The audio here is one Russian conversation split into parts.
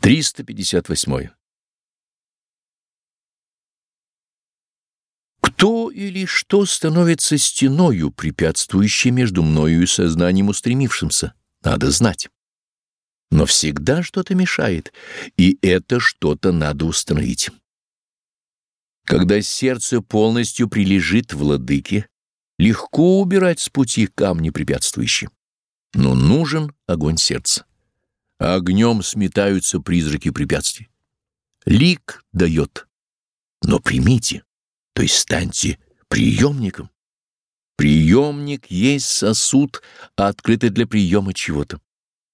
358. Кто или что становится стеною, препятствующей между мною и сознанием устремившимся, надо знать. Но всегда что-то мешает, и это что-то надо установить. Когда сердце полностью прилежит владыке, легко убирать с пути камни препятствующие. Но нужен огонь сердца огнем сметаются призраки препятствий. Лик дает, но примите, то есть станьте приемником. Приемник есть сосуд, открытый для приема чего-то.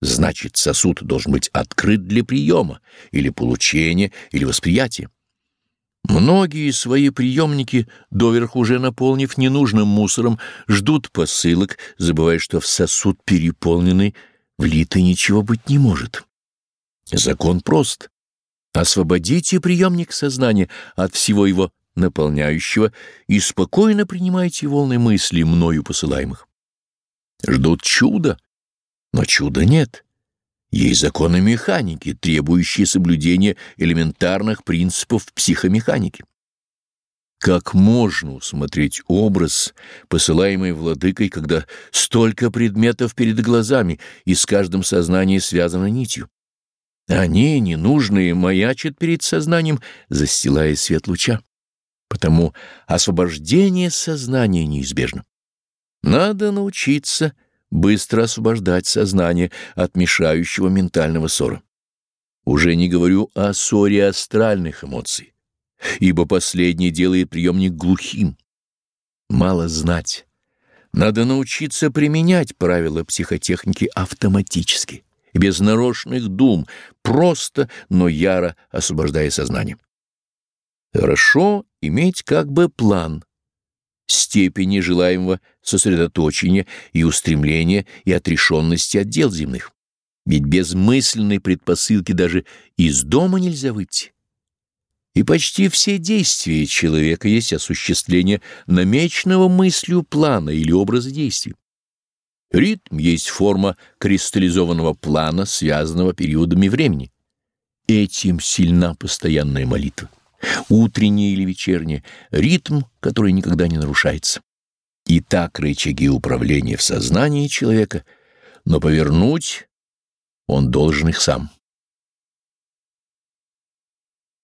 Значит, сосуд должен быть открыт для приема, или получения, или восприятия. Многие свои приемники, доверху уже наполнив ненужным мусором, ждут посылок, забывая, что в сосуд переполненный влито ничего быть не может. Закон прост. Освободите приемник сознания от всего его наполняющего и спокойно принимайте волны мыслей мною посылаемых. Ждут чуда, но чуда нет. Есть законы механики, требующие соблюдения элементарных принципов психомеханики. Как можно усмотреть образ, посылаемый владыкой, когда столько предметов перед глазами и с каждым сознанием связано нитью? Они, ненужные, маячат перед сознанием, застилая свет луча. Потому освобождение сознания неизбежно. Надо научиться быстро освобождать сознание от мешающего ментального ссора. Уже не говорю о ссоре астральных эмоций ибо последний делает приемник глухим. Мало знать. Надо научиться применять правила психотехники автоматически, без нарочных дум, просто, но яро освобождая сознание. Хорошо иметь как бы план степени желаемого сосредоточения и устремления и отрешенности от дел земных. Ведь без мысленной предпосылки даже из дома нельзя выйти и почти все действия человека есть осуществление намеченного мыслью плана или образа действий. Ритм есть форма кристаллизованного плана, связанного периодами времени. Этим сильна постоянная молитва. Утренняя или вечерняя, ритм, который никогда не нарушается. И так рычаги управления в сознании человека, но повернуть он должен их сам.